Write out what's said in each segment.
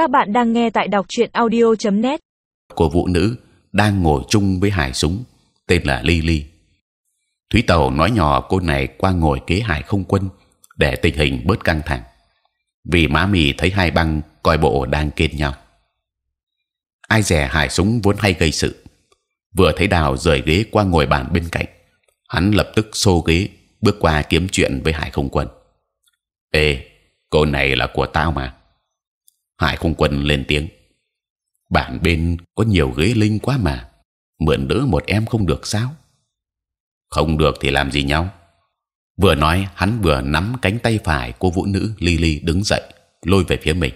Các bạn đang nghe tại đọc truyện audio.net. của vũ nữ đang ngồi chung với hải súng tên là Lily. Thúy Tàu nói nhỏ cô này qua ngồi kế hải không quân để tình hình bớt căng thẳng. Vì má mì thấy hai băng coi bộ đang kết nhau. Ai dè hải súng vốn hay gây sự, vừa thấy đào rời ghế qua ngồi bàn bên cạnh, hắn lập tức xô ghế bước qua kiếm chuyện với hải không quân. Ê, cô này là của tao mà. Hải không quân lên tiếng. Bản bên có nhiều ghế linh quá mà, mượn đỡ một em không được sao? Không được thì làm gì nhau? Vừa nói hắn vừa nắm cánh tay phải cô vũ nữ Lily đứng dậy, lôi về phía mình.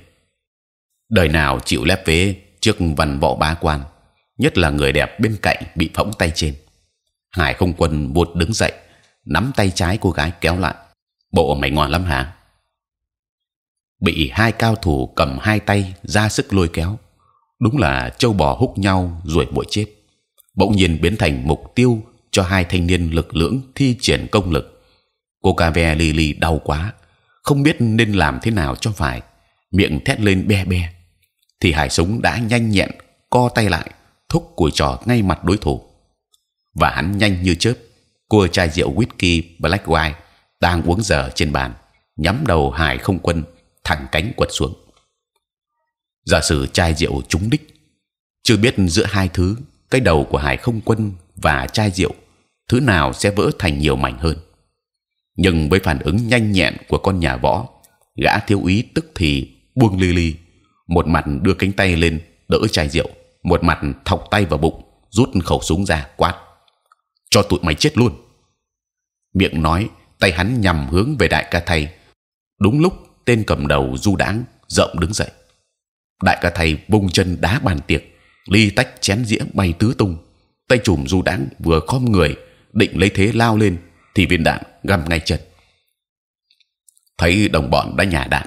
Đời nào chịu lép vế trước văn võ bá quan, nhất là người đẹp bên cạnh bị phóng tay trên. Hải không quân buột đứng dậy, nắm tay trái cô gái kéo lại. Bộ mày ngon lắm hả? Bị hai cao thủ cầm hai tay ra sức lôi kéo, đúng là châu bò húc nhau ruồi bụi chết. Bỗng nhiên biến thành mục tiêu cho hai thanh niên lực lưỡng thi triển công lực. Cô Cave Lily đau quá, không biết nên làm thế nào cho phải, miệng thét lên be be. Thì hải súng đã nhanh nhẹn co tay lại, thúc cùi trò ngay mặt đối thủ. Và hắn nhanh như chớp, cua chai rượu whisky Black White đang uống dở trên bàn, nhắm đầu hải không quân thẳng cánh quật xuống. Giả sử chai rượu trúng đích, chưa biết giữa hai thứ cái đầu của hải không quân và chai rượu thứ nào sẽ vỡ thành nhiều mảnh hơn. Nhưng với phản ứng nhanh nhẹn của con nhà võ, gã thiếu úy tức thì buông Lily, một mặt đưa cánh tay lên đỡ chai rượu, một mặt thọc tay vào bụng, rút khẩu súng ra quát: cho tụi mày chết luôn. Miệng nói, tay hắn nhằm hướng về đại ca thầy. Đúng lúc tên cầm đầu du đãng rộng đứng dậy, đại ca thầy bung chân đá bàn tiệc, ly tách chén dĩa bay tứ tung. Tay chùm du đãng vừa khom người định lấy thế lao lên, thì viên đạn găm ngay chân. Thấy đồng bọn đã nhả đạn,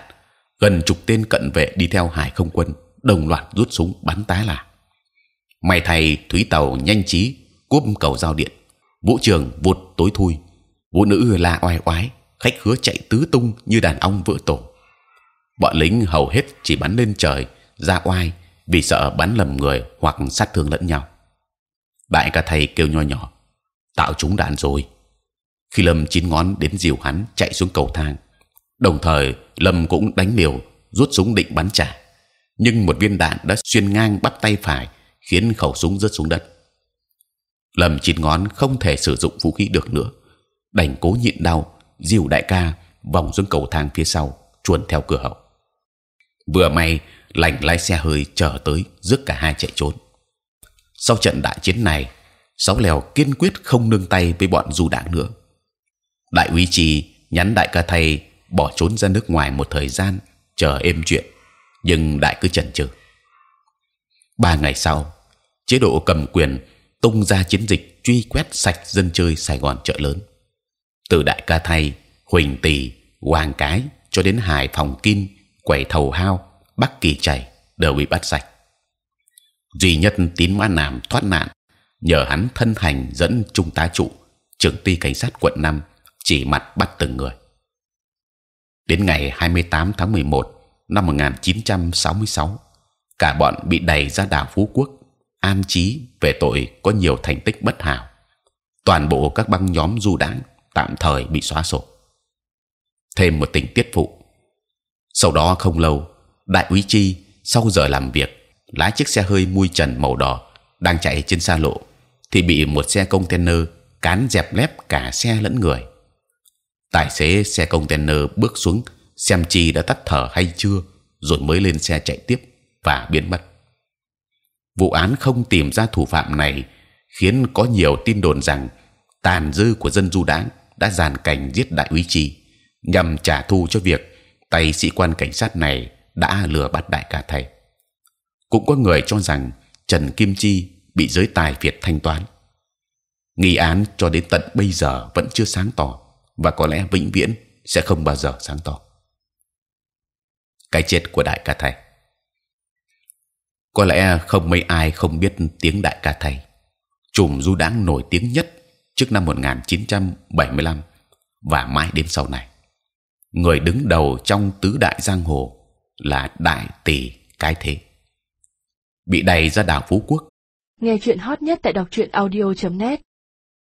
gần chục tên cận vệ đi theo hải không quân đồng loạt rút súng bắn tá là. May thầy thúy tàu nhanh trí cúp cầu giao điện, vũ trường vụt tối thui, vũ nữ la oai oái, khách khứa chạy tứ tung như đàn ong vỡ tổ. Bọn lính hầu hết chỉ bắn lên trời, ra oai vì sợ bắn lầm người hoặc sát thương lẫn nhau. Đại ca thầy kêu nho nhỏ, tạo chúng đạn rồi. Khi Lâm chín ngón đến dìu hắn chạy xuống cầu thang, đồng thời Lâm cũng đánh liều rút súng định bắn trả, nhưng một viên đạn đã xuyên ngang bắp tay phải khiến khẩu súng rớt xuống đất. Lâm chín ngón không thể sử dụng vũ khí được nữa, đành cố nhịn đau dìu đại ca vòng xuống cầu thang phía sau, chuồn theo cửa hậu. Vừa may lành lái xe hơi chờ tới rước cả hai chạy trốn. Sau trận đại chiến này, sáu lèo kiên quyết không nương tay với bọn du đảng nữa. Đại úy trì nhắn đại ca thầy bỏ trốn ra nước ngoài một thời gian chờ êm chuyện, nhưng đại cứ chần chừ. Ba ngày sau, chế độ cầm quyền tung ra chiến dịch truy quét sạch dân chơi Sài Gòn chợ lớn. Từ đại ca thầy, Huỳnh Tỳ, Hoàng Cái cho đến Hải Phòng Kim, quẩy thầu hao, Bắc Kỳ chảy đều bị bắt sạch. duy nhất tín mã nam thoát nạn nhờ hắn thân thành dẫn trung tá trụ trưởng ty cảnh sát quận 5 chỉ mặt bắt từng người. Đến ngày 28 tháng 11 năm 1966, cả bọn bị đẩy ra đảo Phú Quốc, an trí về tội có nhiều thành tích bất hảo. Toàn bộ các băng nhóm du đảng tạm thời bị xóa sổ. Thêm một tình tiết phụ. Sau đó không lâu, đại úy chi sau giờ làm việc lái chiếc xe hơi mui trần màu đỏ đang chạy trên xa lộ thì bị một xe container cán dẹp lép cả xe lẫn người. Tài xế xe container bước xuống xem chi đã tắt thở hay chưa, rồi mới lên xe chạy tiếp và biến mất. Vụ án không tìm ra thủ phạm này khiến có nhiều tin đồn rằng tàn dư của dân du đảng đã giàn cảnh giết đại úy chi nhằm trả thù cho việc tay sĩ quan cảnh sát này đã lừa bắt đại ca thầy. Cũng có người cho rằng Trần Kim Chi bị giới tài Việt thanh toán. Nghi án cho đến tận bây giờ vẫn chưa sáng tỏ và có lẽ vĩnh viễn sẽ không bao giờ sáng tỏ. Cái chết của đại ca thầy có lẽ không mấy ai không biết tiếng đại ca thầy, chùm du đãng nổi tiếng nhất trước năm 1975 và mãi đến sau này. Người đứng đầu trong tứ đại giang hồ là đại tỷ cái thế. Bị đẩy ra đảo phú quốc. Nghe chuyện hot nhất tại đọc truyện audio.net